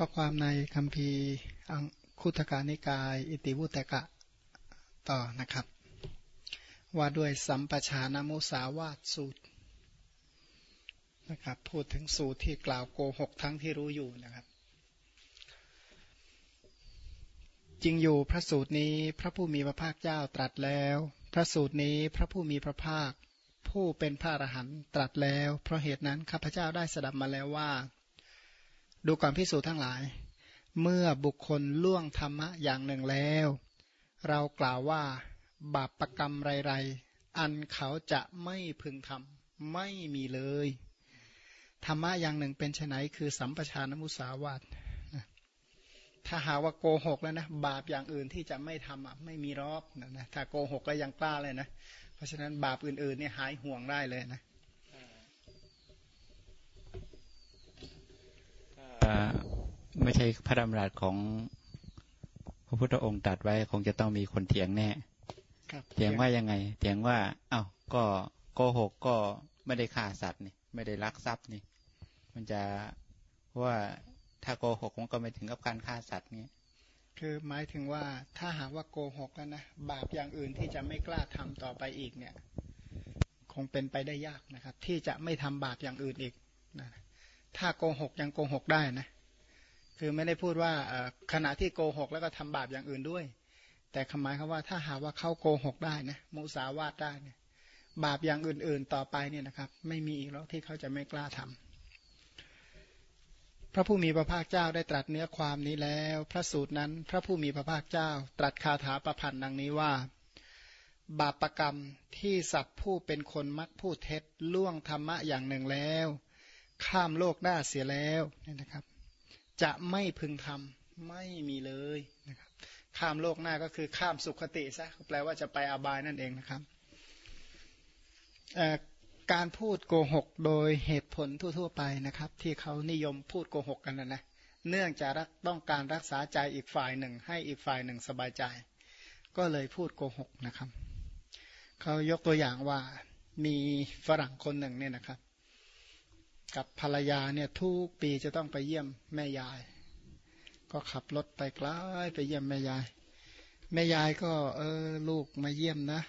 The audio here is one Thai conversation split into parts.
ก็ความในคำพีอังคุตการนิกาย อิติวุตกะต่อนะครับ ว่าด้วยสัมปชานมุสาวาตสูตรนะครับพูดถึงสูตรที่กล่าวโกหกทั้งที่รู้อยู่นะครับ จริงอยู่พระสูตรนี้พระผู้มีพระภาคเจ้าตรัสแล้ว พระสูตรนี้พระผู้มีพระภาค ผู้เป็นพระอรหันต์ตรัสแล้ว เพราะเหตุนั้นข้าพเจ้าได้สดับมาแล้วว่า ดูก่อนพิสูจน์ทั้งหลาย เมื่อบุคคลล่วงธรรมะอย่างหนึ่งแล้ว เรากล่าวว่าบาปประกรรมไรๆ อันเขาจะไม่พึงทำไม่มีเลย ธรรมะอย่างหนึ่งเป็นไฉนคือสัมปชานมุสาวาตถ้าหาว่าโกหกแล้วนะ บาปอย่างอื่นที่จะไม่ทำอะไม่มีรอกนะนะถ้าโกหกก็ยังกล้าเลยนะ เพราะฉะนั้นบาปอื่นๆเนี่ยหายห่วงได้เลยนะ ไม่ใช่พระดำรัสของพระพุทธองค์ตัดไว้คงจะต้องมีคนเถียงแน่เถียงว่ายังไง เถียงว่า เอา้าก็โกหกก็ไม่ได้ฆ่าสัตว์นี่ไม่ได้ลักทรัพย์นี่ มันจะว่าถ้าโกหกมันก็ไม่ถึงกับการฆ่าสัตว์นี่คือหมายถึงว่าถ้าหากว่าโกหกแล้วนะบาปอย่างอื่นที่จะไม่กล้าทำต่อไปอีกเนี่ย คงเป็นไปได้ยากนะครับ ที่จะไม่ทำบาปอย่างอื่นอีกนะถ้าโกหกยังโกหกได้นะ คือไม่ได้พูดว่าขณะที่โกหกแล้วก็ทำบาปอย่างอื่นด้วย แต่คำหมายคำว่าถ้าหาว่าเขาโกหกได้นะมุสาวาทได้เนี่ยบาปอย่างอื่นๆต่อไปเนี่ยนะครับ ไม่มีอีกแล้วที่เขาจะไม่กล้าทำพระผู้มีพระภาคเจ้าได้ตรัสเนื้อความนี้แล้ว พระสูตรนั้น พระผู้มีพระภาคเจ้า ตรัสคาถาประพันธ์ดังนี้ว่า บาปประกรรมที่สัตว์ผู้เป็นคนมักพูดเท็จล่วงธรรมะอย่างหนึ่งแล้ว ข้ามโลกหน้าเสียแล้วเนี่ยนะครับ จะไม่พึงทำไม่มีเลยนะครับข้ามโลกหน้าก็คือข้ามสุขติซะแปลว่าจะไปอบายนั่นเองนะครับการพูดโกหกโดยเหตุผลทั่ว ๆ ไปนะครับ ที่เขานิยมพูดโกหกกันนะนะเนื่องจากต้องการรักษาใจอีกฝ่ายหนึ่ง ให้อีกฝ่ายหนึ่งสบายใจ ก็เลยพูดโกหกนะครับเขายกตัวอย่างว่ามีฝรั่งคนหนึ่งเนี่ยนะครับ กับภรรยาเนี่ยทุกปีจะต้องไปเยี่ยมแม่ยาย ก็ขับรถไปไกลไปเยี่ยมแม่ยาย แม่ยายก็ เออลูกมาเยี่ยมนะ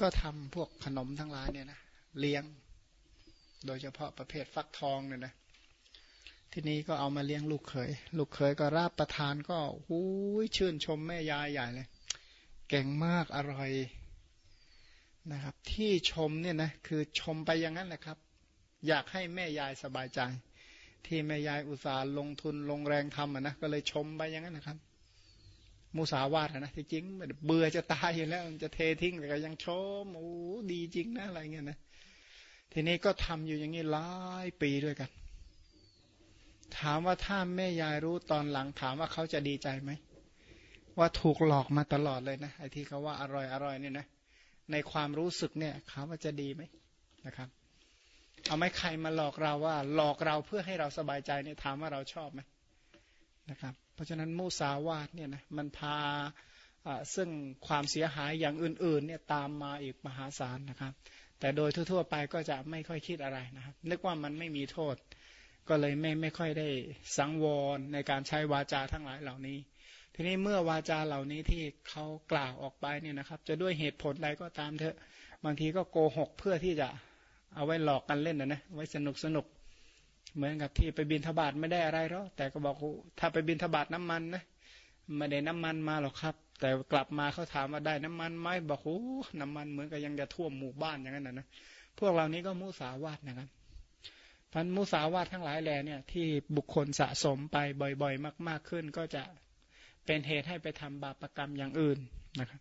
ก็ทำพวกขนมทั้งหลายเนี่ยนะเลี้ยง โดยเฉพาะประเภทฟักทองเนี่ยนะทีนี้ก็เอามาเลี้ยงลูกเขย ลูกเขยก็ราบประทานก็หูยชื่นชมแม่ยายใหญ่เลยเก่งมากอร่อยนะครับ ที่ชมเนี่ยนะคือชมไปอย่างนั้นแหละครับ อยากให้แม่ยายสบายใจ ที่แม่ยายอุตส่าห์ลงทุนลงแรงทำอะนะก็เลยชมไปอย่างนั้นนะครับ มุสาวาทนะที่จริงเบื่อจะตายอยู่แล้วจะเททิ้งแต่ก็ยังชมโอ้ดีจริงนะอะไรเงี้ยนะทีนี้ก็ทำอยู่อย่างนี้หลายปีด้วยกัน ถามว่าถ้าแม่ยายรู้ตอนหลังถามว่าเขาจะดีใจไหมว่าถูกหลอกมาตลอดเลยนะไอ้ที่เขาว่าอร่อยอร่อยเนี่ยนะในความรู้สึกเนี่ยเขาว่าจะดีไหมนะครับ เอาไม่ใครมาหลอกเราว่า หลอกเราเพื่อให้เราสบายใจเนี่ยถามว่าเราชอบไหมนะครับ เพราะฉะนั้นมุสาวาทเนี่ยนะมันพาซึ่งความเสียหายอย่างอื่นๆเนี่ยตามมาอีกมหาศาลนะครับ แต่โดยทั่วๆไปก็จะไม่ค่อยคิดอะไรนะครับ นึกว่ามันไม่มีโทษ ก็เลยไม่ไม่ค่อยได้สังวรในการใช้วาจาทั้งหลายเหล่านี้ ทีนี้เมื่อวาจาเหล่านี้ที่เขากล่าวออกไปเนี่ยนะครับ จะด้วยเหตุผลใดก็ตามเถอะบางทีก็โกหกเพื่อที่จะ เอาไว้หลอกกันเล่นนะนะไว้สนุกสนุกเหมือนกับที่ไปบินทบาทไม่ได้อะไรหรอกแต่ก็บอกถ้าไปบินทบาทน้ำมันนะไม่ได้น้ำมันมาหรอกครับ แต่กลับมาเขาถามว่าได้น้ำมันไหมบอกโอ้น้ำมันเหมือนกับยังจะท่วมหมู่บ้านอย่างนั้นนะนะพวกเรานี้ก็มุสาวาทนะครับพันมุสาวาททั้งหลายแหล่เนี่ยที่บุคคลสะสมไปบ่อยๆ มาก ๆขึ้นก็จะเป็นเหตุให้ไปทำบาปรกรรมอย่างอื่นนะครับ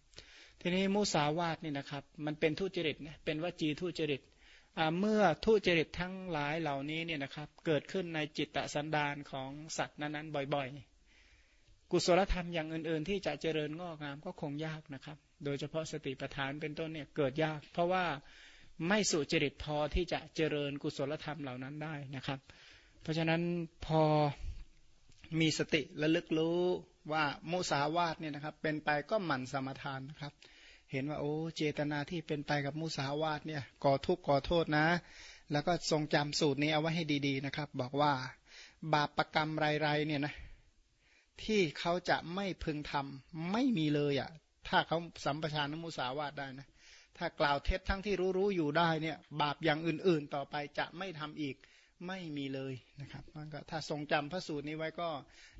ทีนี้มุสาวาทนี่นะครับ มันเป็นทุจริตนะเป็นวจีทุจริต เมื่อทุจริตทั้งหลายเหล่านี้เนี่ยนะครับ เกิดขึ้นในจิตตสันดานของสัตว์นั้นๆบ่อยๆ กุศลธรรมอย่างอื่นๆ ที่จะเจริญงอกงามก็คงยากนะครับ โดยเฉพาะสติปัฏฐานเป็นต้นเนี่ยเกิดยาก เพราะว่าไม่สุจริตพอที่จะเจริญกุศลธรรมเหล่านั้นได้นะครับ เพราะฉะนั้นพอมีสติและลึกรู้ว่ามุสาวาทเนี่ยนะครับ เป็นไปก็หมั่นสมทานนะครับ เห็นว่าโอ้เจตนาที่เป็นไปกับมุสาวาทเนี่ยก่อทุกข์ก่อโทษนะ แล้วก็ทรงจำสูตรนี้เอาไว้ให้ดีๆนะครับ บอกว่าบาปประกรรมไรๆเนี่ยนะที่เขาจะไม่พึงทำไม่มีเลยอะ่ะถ้าเขาสัมปชานมุสาวาทได้นะถ้ากล่าวเท็จทั้งที่รู้ๆอยู่ได้เนี่ยบาปอย่างอื่นๆต่อไปจะไม่ทำอีกไม่มีเลยนะครับมันก็ถ้าทรงจำพระสูตรนี้ไว้ก็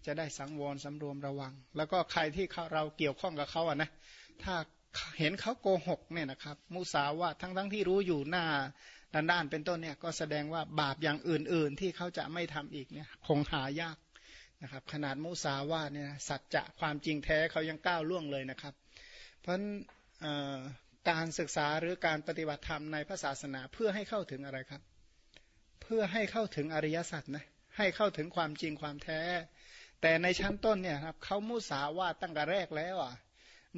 จะได้สังวรสำรวมระวัง แล้วก็ใครที่เราเกี่ยวข้องกับเขาอะนะถ้า เห็นเขาโกหกเนี่ยนะครับ มุสาวาททั้งทั้งที่รู้อยู่หน้าด้านด้านเป็นต้นเนี่ยก็แสดงว่าบาปอย่างอื่น ๆ ที่เขาจะไม่ทำอีกเนี่ยคงหายากนะครับขนาดมุสาวาทเนี่ยสัจจะความจริงแท้เขายังก้าวล่วงเลยนะครับ เพราะการศึกษาหรือการปฏิบัติธรรมในพระศาสนาเพื่อให้เข้าถึงอะไรครับ เพื่อให้เข้าถึงอริยสัจนะให้เข้าถึงความจริงความแท้ แต่ในชั้นต้นเนี่ยครับเขามุสาวาทตั้งแต่แรกแล้วอะ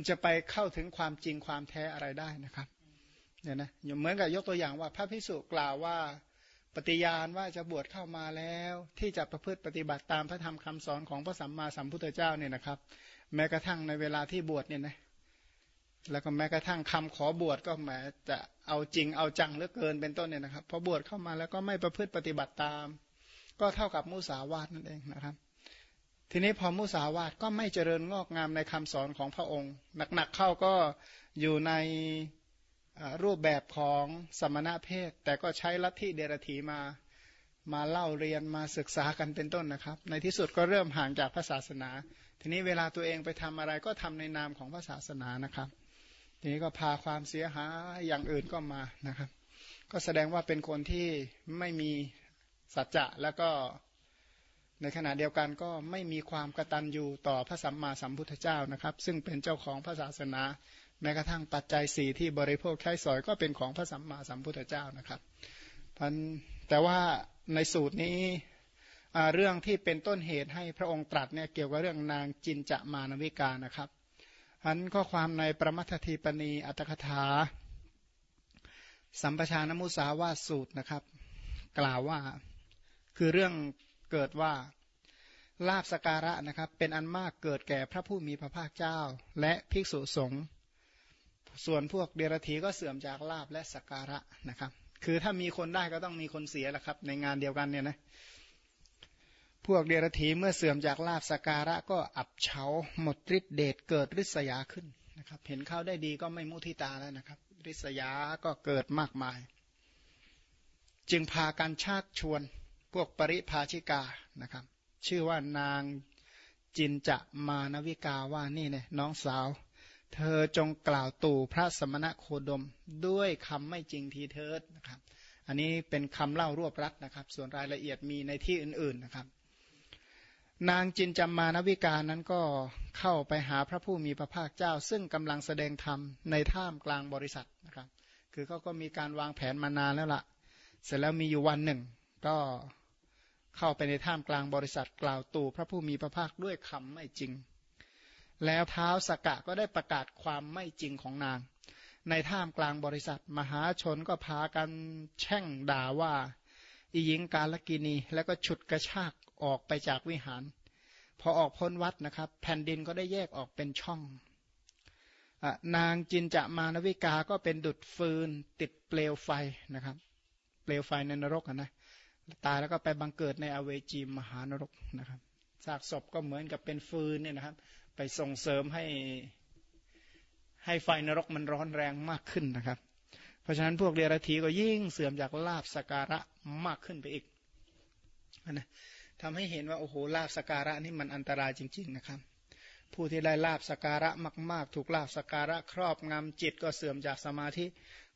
จะไปเข้าถึงความจริงความแท้อะไรได้นะครับเนี่ยนะอย่างเหมือนกับยกตัวอย่างว่าพระพิสุกล่าวว่าปฏิญาณว่าจะบวชเข้ามาแล้ว ที่จะประพฤติปฏิบัติตามพระธรรมคำสอนของพระสัมมาสัมพุทธเจ้าเนี่ยนะครับ แม้กระทั่งในเวลาที่บวชเนี่ยนะแล้วก็แม้กระทั่งคำขอบวชก็แหมจะเอาจริงเอาจังเหลือเกินเป็นต้นเนี่ยนะครับพอบวชเข้ามาแล้วก็ไม่ประพฤติปฏิบัติตาม ก็เท่ากับมุสาวาทนั่นเองนะครับ ทีนี้พอมุสาวาทก็ไม่เจริญงอกงามในคำสอนของพระองค์ หนักๆเข้าก็อยู่ในรูปแบบของสมณะเพศ แต่ก็ใช้ลัทธิเดรธีมามาเล่าเรียนมาศึกษากันเป็นต้นนะครับ ในที่สุดก็เริ่มห่างจากพระศาสนา ทีนี้เวลาตัวเองไปทำอะไรก็ทำในนามของพระศาสนานะครับ ทีนี้ก็พาความเสียหายอย่างอื่นก็มานะครับ ก็แสดงว่าเป็นคนที่ไม่มีสัจจะแล้วก็ ในขณะเดียวกันก็ไม่มีความกระตัญญูต่อพระสัมมาสัมพุทธเจ้านะครับ ซึ่งเป็นเจ้าของพระศาสนา แม้กระทั่งปัจจัยสี่ที่บริโภคใช้สอยก็เป็นของพระสัมมาสัมพุทธเจ้านะครับพันแต่ว่าในสูตรนี้เรื่องที่เป็นต้นเหตุให้พระองค์ตรัสเนี่ยเกี่ยวกับเรื่องนางจินจะมานวิกานะครับอันข้อความในประมัททีปณีอัตถกถา สัมปชานมุสาวาสูตรนะครับ กล่าวว่าคือเรื่อง เกิดว่าลาบสการะนะครับ เป็นอันมากเกิดแก่พระผู้มีพระภาคเจ้า และภิกษุสงฆ์ส่วนพวกเดรธีก็เสื่อมจากลาบและสการะนะครับ คือถ้ามีคนได้ก็ต้องมีคนเสียแหละครับ ในงานเดียวกันเนี่ยนะพวกเดรธีเมื่อเสื่อมจากลาบสการะก็อับเฉาหมดฤทธิเดชเกิดริษยาขึ้นนะครับ เห็นเขาได้ดีก็ไม่มุทิตาแล้วนะครับ ริษยาก็เกิดมากมาย จึงพากันชักชวน พวกปริภาชิกานะครับ ชื่อว่านางจินจะมานวิกาว่านี่เนี่ยน้องสาว เธอจงกล่าวตู่พระสมณะโคดมด้วยคำไม่จริงทีเทิดนะครับ อันนี้เป็นคำเล่ารวบรัดนะครับ ส่วนรายละเอียดมีในที่อื่นๆนะครับ นางจินจำมานวิกานั้นก็เข้าไปหาพระผู้มีพระภาคเจ้า ซึ่งกำลังแสดงธรรมในท่ามกลางบริษัทนะครับ คือเขาก็มีการวางแผนมานานแล้วละ่ะ เสร็จแล้วมีอยู่วันหนึ่ง ก็ เข้าไปในท่ามกลางบริษัทกล่าวตู่พระผู้มีพระภาคด้วยคำไม่จริง แล้วเท้าสกกะก็ได้ประกาศความไม่จริงของนาง ในท่ามกลางบริษัทมหาชนก็พากันแช่งด่าว่าอีหญิงกาลกินีแล้วก็ฉุดกระชากออกไปจากวิหาร พอออกพ้นวัดนะครับ แผ่นดินก็ได้แยกออกเป็นช่องนางจินจะมานวิกาก็เป็นดุดฟืนติดเปลวไฟนะครับ เปลวไฟในนรกนะ ตายแล้วก็ไปบังเกิดในอเวจีมหานรกนะครับซากศพก็เหมือนกับเป็นฟืนเนี่ยนะครับ ไปส่งเสริมให้ให้ไฟนรกมันร้อนแรงมากขึ้นนะครับ เพราะฉะนั้นพวกเดรัจฉีก็ยิ่งเสื่อมจากลาบสการะมากขึ้นไปอีกนะทำให้เห็นว่าโอ้โหลาบสการะนี่มันอันตรายจริง ๆนะครับ ผู้ที่ได้ลาบสการะมาก ๆ ถูกลาบสการะครอบงำจิตก็เสื่อมจากสมาธิ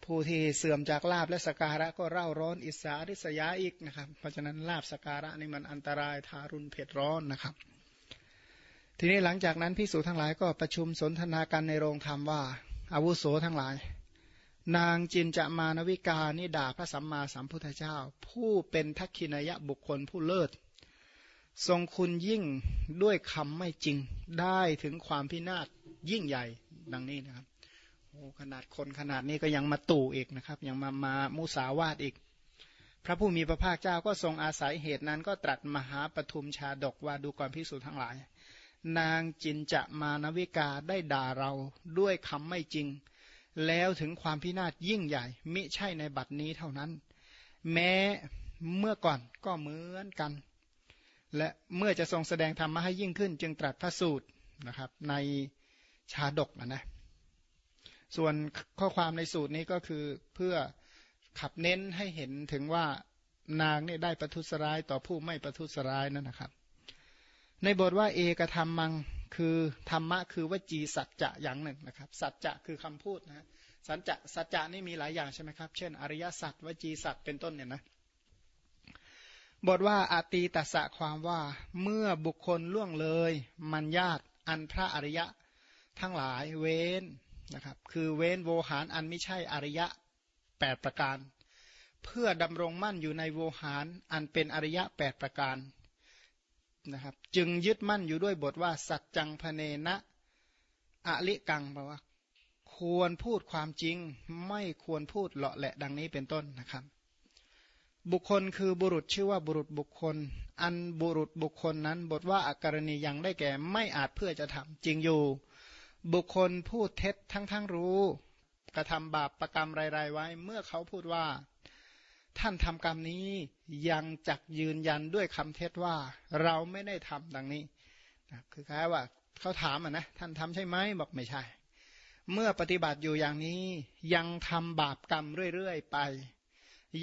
ผู้ที่เสื่อมจากลาบและสการะก็เร่าร้อนอิสาริษยาอีกนะครับ เพราะฉะนั้นลาบสการะนี่มันอันตรายทารุณเผ็ดร้อนนะครับ ทีนี้หลังจากนั้นพิสูจทั้งหลายก็ประชุมสนทนากันในโรงธรรมว่า อาวุโสทั้งหลาย นางจินจะมานวิกานี่ด่าพระสัมมาสัมพุทธเจ้า ผู้เป็นทักขินยะบุคคลผู้เลิศ ทรงคุณยิ่งด้วยคำไม่จริงได้ถึงความพินาศยิ่งใหญ่ดังนี้นะครับโอ้ขนาดคนขนาดนี้ก็ยังมาตู่อีกนะครับ ยังมามามุสาวาทอีก พระผู้มีพระภาคเจ้าก็ทรงอาศัยเหตุนั้น ก็ตรัสมหาปทุมชาดกว่าดูก่อนพิสูจน์ทั้งหลาย นางจินจะมานวิกาได้ด่าเราด้วยคำไม่จริง แล้วถึงความพินาศยิ่งใหญ่ มิใช่ในบัดนี้เท่านั้น แม้เมื่อก่อนก็เหมือนกัน และเมื่อจะทรงแสดงธรรมะให้ยิ่งขึ้น จึงตรัสพระสูตรนะครับ ในชาดกนะนะส่วนข้อความในสูตรนี้ก็คือเพื่อขับเน้นให้เห็นถึงว่านางนี่ได้ประทุษร้ายต่อผู้ไม่ประทุษร้ายนั่นนะครับ ในบทว่าเอกธรรมมังคือธรรมะคือวจีสัจจะอย่างหนึ่งนะครับสัจจะคือคำพูดนะสัจจะสัจจะนี่มีหลายอย่างใช่ไหมครับ เช่น อริยสัจวจีสัจเป็นต้นเนี่ยนะ บทว่าอาตีตัสะความว่าเมื่อบุคคลล่วงเลย มัญญาตอันพระอริยะ ทั้งหลายเว้นนะครับคือเว้นโวหารอันไม่ใช่อริยะแปดประการ เพื่อดำรงมั่นอยู่ในโวหารอันเป็นอริยะแปดประการนะครับจึงยึดมั่นอยู่ด้วยบทว่า สัจจังพเนนะอลิกังแปลว่า ควรพูดความจริงไม่ควรพูดเลาะแหละดังนี้เป็นต้นนะครับ บุคคลคือบุรุษชื่อว่าบุรุษบุคคล อันบุรุษบุคคลนั้นบทว่าอากรณียังได้แก่ไม่อาจเพื่อจะทำจริงอยู่ บุคคลพูดเท็จทั้งทั้งรู้ กระทำบาปประกรรมรายๆไว้ เมื่อเขาพูดว่า ท่านทำกรรมนี้ยังจักยืนยันด้วยคำเท็จว่า เราไม่ได้ทำดังนี้คือคล้ายว่าเขาถามอะนะท่านทำใช่ไหมบอกไม่ใช่ เมื่อปฏิบัติอยู่อย่างนี้ยังทำบาปกรรมเรื่อยๆไป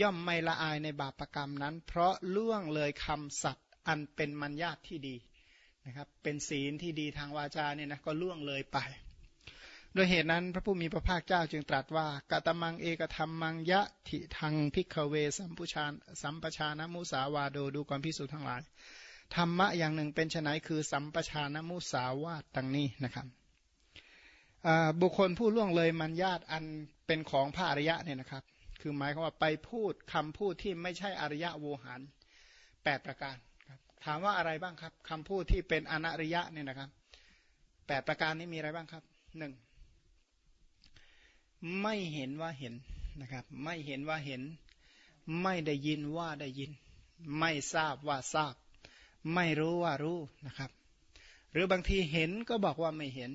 ย่อมไม่ละอายในบาปรกรรมนั้น เพราะล่วงเลยคำสัตย์อันเป็นมัญญาตที่ดีนะครับเป็นศีลที่ดีทางวาจาเนี่ยนะก็ล่วงเลยไปโดยเหตุนั้นพระผู้มีพระภาคเจ้าจึงตรัสว่ากตมังเอกธรรมมังยะทิทังพิกเวสัมพุชานสัมปชานมุสาวาโดดูก่อนพิสูจน์ทั้งหลาย ธรรมะอย่างหนึ่งเป็นไนคือสัมปชานมุสาวาตดังนี้นะครับบุคคลผู้ล่วงเลยมันญาตอันเป็นของพระอริยะเนี่ยนะครับ คือหมายความว่าไปพูดคำพูดที่ไม่ใช่อริยะโวหารแปดประการครับถามว่าอะไรบ้างครับคำพูดที่เป็นอนริยะเนี่ยนะครับแปดประการนี้มีอะไรบ้างครับหนึ่งไม่เห็นว่าเห็นนะครับ ไม่เห็นว่าเห็น ไม่ได้ยินว่าได้ยิน ไม่ทราบว่าทราบ ไม่รู้ว่ารู้นะครับ หรือบางทีเห็นก็บอกว่าไม่เห็น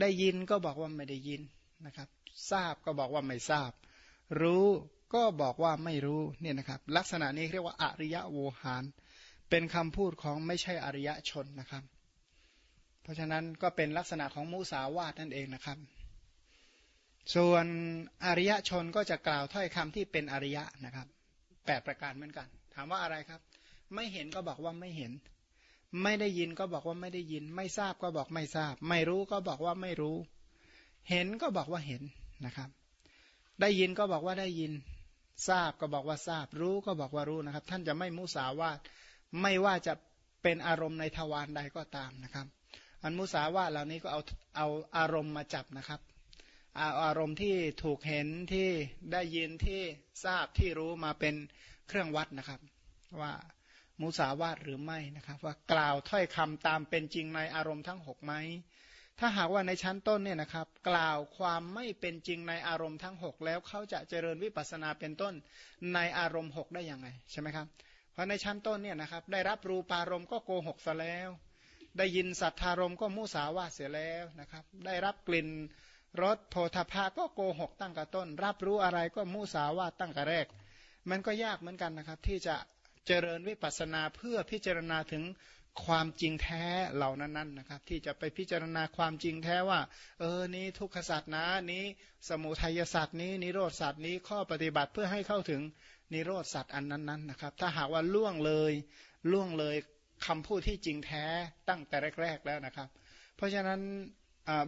ได้ยินก็บอกว่าไม่ได้ยินนะครับ ทราบก็บอกว่าไม่ทราบ รู้ก็บอกว่าไม่รู้เนี่ยนะครับ ลักษณะนี้เรียกว่าอริยะโวหาร เป็นคำพูดของไม่ใช่อริยะชนนะครับ เพราะฉะนั้นก็เป็นลักษณะของมุสาวาทนั่นเองนะครับ ส่วนอริยชนก็จะกล่าวถ้อยคำที่เป็นอริยะนะครับแปดประการเหมือนกัน ถามว่าอะไรครับ ไม่เห็นก็บอกว่าไม่เห็น ไม่ได้ยินก็บอกว่าไม่ได้ยิน ไม่ทราบก็บอกไม่ทราบ ไม่รู้ก็บอกว่าไม่รู้ เห็นก็บอกว่าเห็นนะครับ ได้ยินก็บอกว่าได้ยิน ทราบก็บอกว่าทราบ รู้ก็บอกว่ารู้นะครับ ท่านจะไม่มุสาวาทไม่ว่าจะเป็นอารมณ์ในทวารใดก็ตามนะครับ อันมุสาวาทเหล่านี้ก็เอาเอาอารมณ์มาจับนะครับอารมณ์ที่ถูกเห็นที่ได้ยินที่ทราบที่รู้มาเป็นเครื่องวัดนะครับ ว่ามุสาวาทหรือไม่นะครับ ว่ากล่าวถ้อยคำตามเป็นจริงในอารมณ์ทั้งหกไหม ถ้าหากว่าในชั้นต้นเนี่ยนะครับกล่าวความไม่เป็นจริงในอารมณ์ทั้งหกแล้วเขาจะเจริญวิปัสสนาเป็นต้นในอารมณ์หกได้ยังไงใช่ไหมครับ เพราะในชั้นต้นเนี่ยนะครับได้รับรูปารมณ์ก็โกหกซะแล้ว ได้ยินสัทธารมก็มุสาวาเสียแล้วนะครับ ได้รับกลิ่นรสโพธพาก็โกหกตั้งแต่ต้น รับรู้อะไรก็มุสาวาตั้งแต่แรก มันก็ยากเหมือนกันนะครับที่จะเจริญวิปัสสนาเพื่อพิจารณาถึง ความจริงแท้เหล่านั้นนะครับ ที่จะไปพิจารณาความจริงแท้ว่า เออนี้ทุกขศาสตร์นะนี้สมุทัยศาสตร์นี้นิโรธศาสตร์นี้ข้อปฏิบัติเพื่อให้เข้าถึงนิโรธศาสตร์อันนั้นๆนะครับ ถ้าหากว่าล่วงเลยล่วงเลยคำพูดที่จริงแท้ตั้งแต่แรก ๆแล้วนะครับ เพราะฉะนั้น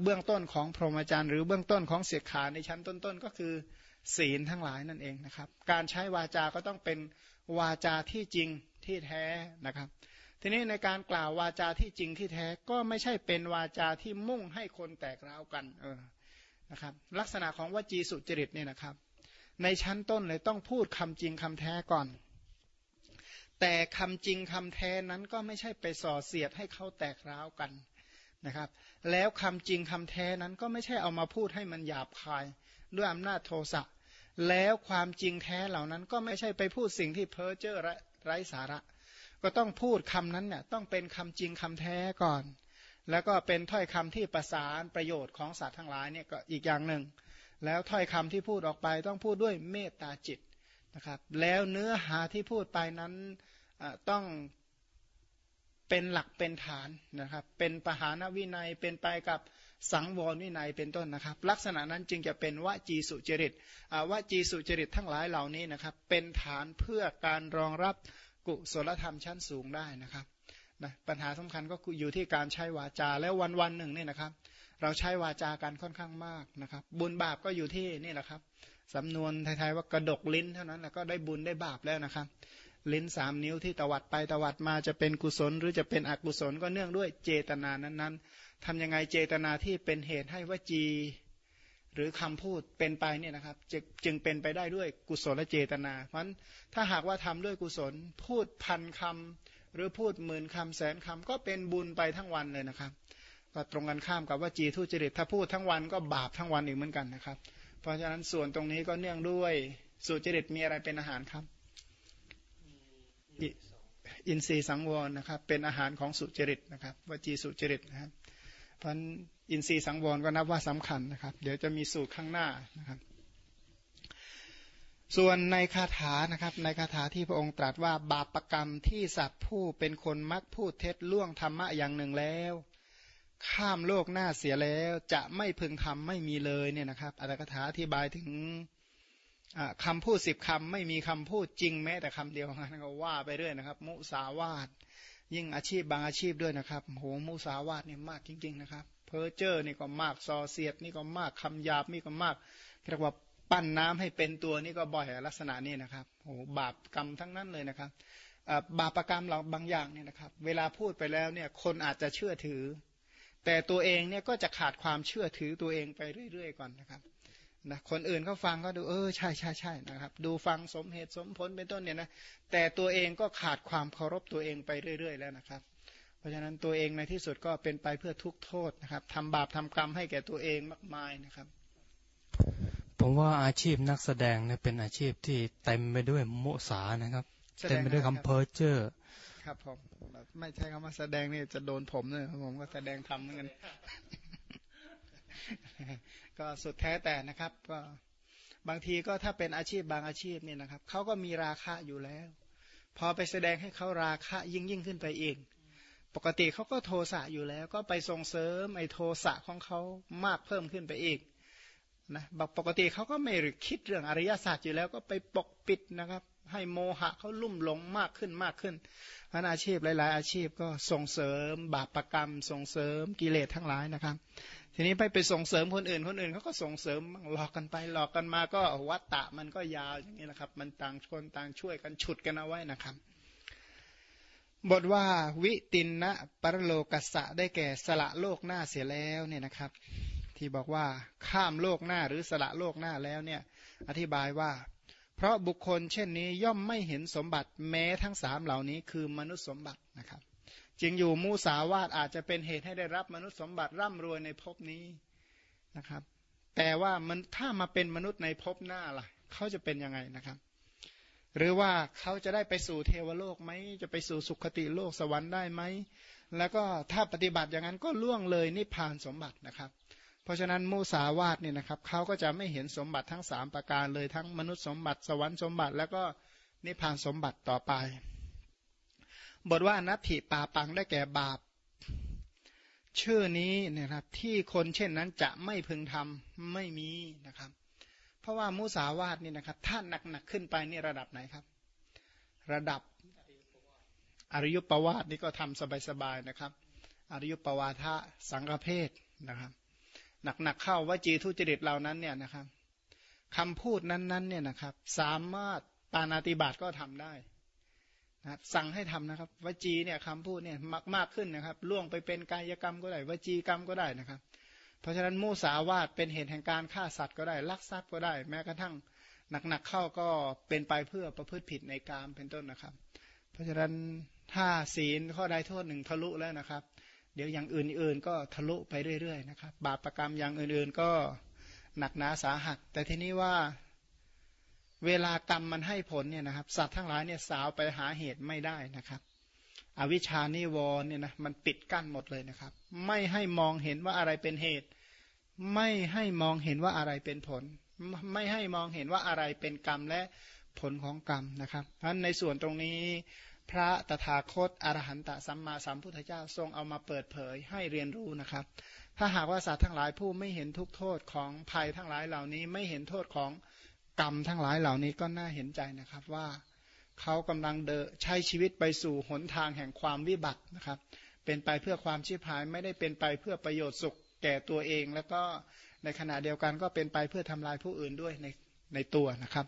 เบื้องต้นของพรหมจรรย์หรือเบื้องต้นของเสียขาในชั้นต้นๆ ก็คือศีลทั้งหลายนั่นเองนะครับ การใช้วาจาก็ต้องเป็นวาจาที่จริงที่แท้นะครับ ทีนี้ในการกล่าววาจาที่จริงที่แท้ก็ไม่ใช่เป็นวาจาที่มุ่งให้คนแตกร้าวกัน เออนะครับ ลักษณะของวจีสุจริตเนี่ยนะครับ ในชั้นต้นเลยต้องพูดคำจริงคำแท้ก่อน แต่คำจริงคำแท้นั้นก็ไม่ใช่ไปส่อเสียดให้เขาแตกร้าวกันนะครับ แล้วคำจริงคำแท้นั้นก็ไม่ใช่เอามาพูดให้มันหยาบคาย ด้วยอำนาจโทสะแล้วความจริงแท้เหล่านั้นก็ไม่ใช่ไปพูดสิ่งที่เพ้อเจ้อไร้สาระ ก็ต้องพูดคำนั้นเนี่ยต้องเป็นคำจริงคำแท้ก่อน แล้วก็เป็นถ้อยคำที่ประสานประโยชน์ของสัตว์ทั้งหลายเนี่ยก็อีกอย่างหนึ่ง แล้วถ้อยคำที่พูดออกไปต้องพูดด้วยเมตตาจิตนะครับ แล้วเนื้อหาที่พูดไปนั้นต้องเป็นหลักเป็นฐานนะครับ เป็นปหานวินัยเป็นไปกับสังวรวินัยเป็นต้นนะครับ ลักษณะนั้นจึงจะเป็นวจีสุจริตวจีสุจริตทั้งหลายเหล่านี้นะครับ เป็นฐานเพื่อการรองรับ กุศลธรรมชั้นสูงได้นะครับนะปัญหาสำคัญก็อยู่ที่การใช้วาจาแล้ววันวันหนึ่งเนี่ยนะครับ เราใช้วาจากันค่อนข้างมากนะครับ บุญบาปก็อยู่ที่นี่แหละครับสำนวนไทยๆว่ากระดกลิ้นเท่านั้นแล้วก็ได้บุญได้บาปแล้วนะครับ ลิ้นสามนิ้วที่ตวัดไปตวัดมาจะเป็นกุศล หรือจะเป็นอกุศลก็เนื่องด้วยเจตนานั้นๆทำยังไงเจตนาที่เป็นเหตุให้วจี หรือคำพูดเป็นไปเนี่ยนะครับจจึงเป็นไปได้ด้วยกุศลเจตนา เพราะฉะนั้นถ้าหากว่าทำด้วยกุศลพูดพันคำหรือพูดหมื่นคำแสนคำก็เป็นบุญไปทั้งวันเลยนะครับก็ตรงกันข้ามกับว่าจีทุจริตถ้าพูดทั้งวันก็บาปทั้งวันอีกเหมือนกันนะครับ เพราะฉะนั้นส่วนตรงนี้ก็เนื่องด้วยสุจริตมีอะไรเป็นอาหารครับ อินทรีย์สังวรนะครับ เป็นอาหารของสุจริตนะครับวจีสุจริตนะครับ เพราะอินทรีย์สังวรก็นับว่าสำคัญนะครับ เดี๋ยวจะมีสูตรข้างหน้านะครับ ส่วนในคาถานะครับ ในคาถาที่พระองค์ตรัสว่าบาปรกรรมที่สัตว์ผู้เป็นคนมักพูดเท็จล่วงธรรมะอย่างหนึ่งแล้ว ข้ามโลกหน้าเสียแล้วจะไม่พึงทำไม่มีเลยเนี่ยนะครับอัตถกถาอธิบายถึงคำพูดสิบคำไม่มีคำพูดจริงแม้แต่คำเดียวนั่นก็ว่าไปเรื่อยนะครับ มุสาวาท ยิ่งอาชีพบางอาชีพด้วยนะครับโหมุสาวาทเนี่ยมากจริง ๆ นะครับ เพอเจอร์นี่ก็มากซอเสียดนี่ก็มากคำหยาบนี่ก็มากเรียกว่าปั้นน้ำให้เป็นตัวนี่ก็บ่อยลักษณะนี้นะครับโหบาปกรรมทั้งนั้นเลยนะครับบาปรกรรมเราบางอย่างเนี่ยนะครับ เวลาพูดไปแล้วเนี่ยคนอาจจะเชื่อถือ แต่ตัวเองเนี่ยก็จะขาดความเชื่อถือตัวเองไปเรื่อย ๆ ก่อนนะครับ นะคนอื่นเขาฟังก็ดูเออใช่ใช่ใช่นะครับ ดูฟังสมเหตุสมผลเป็นต้นเนี่ยนะแต่ตัวเองก็ขาดความเคารพตัวเองไปเรื่อย ๆ แล้วนะครับ เพราะฉะนั้นตัวเองในที่สุดก็เป็นไปเพื่อทุกโทษนะครับทำบาปทำกรรมให้แก่ตัวเองมากมายนะครับ ผมว่าอาชีพนักแสดงเนี่ยเป็นอาชีพที่เต็มไปด้วยโมสานะครับเต็มไปด้วยคำเพ้อเจ้อครับผมไม่ใช่คำว่าแสดงนี่จะโดนผมเลยผมก็แสดงทำเหมือนกัน ก็สุดแท้แต่นะครับ ก็บางทีก็ถ้าเป็นอาชีพบางอาชีพเนี่ยนะครับเขาก็มีราคาอยู่แล้ว พอไปแสดงให้เขาราคายิ่งยิ่งขึ้นไปเองปกติเขาก็โทสะอยู่แล้ว ก็ไปส่งเสริมไอ้โทสะของเขามากเพิ่มขึ้นไปอีกนะปกติเขาก็ไม่คิดเรื่องอริยศาสตร์อยู่แล้วก็ไปปกปิดนะครับ ให้โมหะเขาลุ่มหลงมากขึ้นมากขึ้นพันอาชีพหลาย ๆ อาชีพก็ส่งเสริมบาปรกรรม ส่งเสริมกิเลสทั้งหลายนะครับ ทีนี้ไปไปส่งเสริมคนอื่นคนอื่นเขาก็ส่งเสริมหลอกกันไปหลอกกันมาก็วัตตะมันก็ยาวอย่างนี้นะครับ มันต่างคนต่างช่วยกันฉุดกันเอาไว้นะครับ บทว่าวิตินนะปรโลกัสสะได้แก่สละโลกหน้าเสียแล้วเนี่ยนะครับ ที่บอกว่าข้ามโลกหน้าหรือสละโลกหน้าแล้วเนี่ย อธิบายว่า เพราะบุคคลเช่นนี้ย่อมไม่เห็นสมบัติแม้ทั้งสามเหล่านี้คือมนุษย์สมบัตินะครับ จึงอยู่มูสาวาตอาจจะเป็นเหตุให้ได้รับมนุษย์สมบัติร่ำรวยในภพนี้นะครับ แต่ว่ามันถ้ามาเป็นมนุษย์ในภพหน้าล่ะเขาจะเป็นยังไงนะครับ หรือว่าเขาจะได้ไปสู่เทวโลกไหมจะไปสู่สุคติโลกสวรรค์ได้ไหมแล้วก็ถ้าปฏิบัติอย่างนั้นก็ล่วงเลยนิพพานสมบัตินะครับ เพราะฉะนั้นมูสาวาตเนี่ยนะครับเขาก็จะไม่เห็นสมบัติทั้งสามประการเลยทั้งมนุษย์สมบัติสวรรค์สมบัติ แล้วก็นิพพานสมบัติต่อไป บทว่านัตถิปาปังได้แก่บาป ชื่อนี้นะครับที่คนเช่นนั้นจะไม่พึงทำไม่มีนะครับ เพราะว่ามุสาวาตนี่นะครับถ้าหนักๆขึ้นไปนี่ระดับไหนครับ ระดับอริยปวาทนี่ก็ทำสบายๆนะครับ อริยปวาทะสังฆเพศนะครับ หนักๆเข้าวจีทุจริตเหล่านั้นเนี่ยนะครับคำพูดนั้นๆเนี่ยนะครับ สามารถปานาติบาตก็ทำได้ นะสั่งให้ทำนะครับวจีเนี่ยคำพูดเนี่ยมากมากขึ้นนะครับ ล่วงไปเป็นกายกรรมก็ได้วจีกรรมก็ได้นะครับ เพราะฉะนั้นมูสาวาตเป็นเหตุแห่งการฆ่าสัตว์ก็ได้ลักทรัพย์ก็ได้ แม้กระทั่งหนักๆเข้าก็เป็นไปเพื่อประพฤติผิดในกามเป็นต้นนะครับ เพราะฉะนั้นถ้าศีลข้อใดโทษหนึ่งทะลุแล้วนะครับ เดี๋ยวอย่างอื่นๆก็ทะลุไปเรื่อยๆนะครับ บาปประกรรมอย่างอื่นๆก็หนักหนาสาหัส แต่ทีนี้ว่า เวลากรรมมันให้ผลเนี่ยนะครับ สัตว์ทั้งหลายเนี่ยสาวไปหาเหตุไม่ได้นะครับ อวิชานิวรเนี่ยนะมันปิดกั้นหมดเลยนะครับ ไม่ให้มองเห็นว่าอะไรเป็นเหตุ ไม่ให้มองเห็นว่าอะไรเป็นผล ไม่ให้มองเห็นว่าอะไรเป็นกรรมและผลของกรรมนะครับเพราะในส่วนตรงนี้พระตถาคตอรหันตสัมมาสัมพุทธเจ้าทรงเอามาเปิดเผยให้เรียนรู้นะครับ ถ้าหากว่าสัตว์ทั้งหลายผู้ไม่เห็นทุกโทษของภัยทั้งหลายเหล่านี้ไม่เห็นโทษของ กรรมทั้งหลายเหล่านี้ก็น่าเห็นใจนะครับว่าเขากำลังเดใช้ชีวิตไปสู่หนทางแห่งความวิบัตินะครับ เป็นไปเพื่อความชีพหายไม่ได้เป็นไปเพื่อประโยชน์สุขแก่ตัวเอง แล้วก็ในขณะเดียวกันก็เป็นไปเพื่อทำลายผู้อื่นด้วยในในตัวนะครับ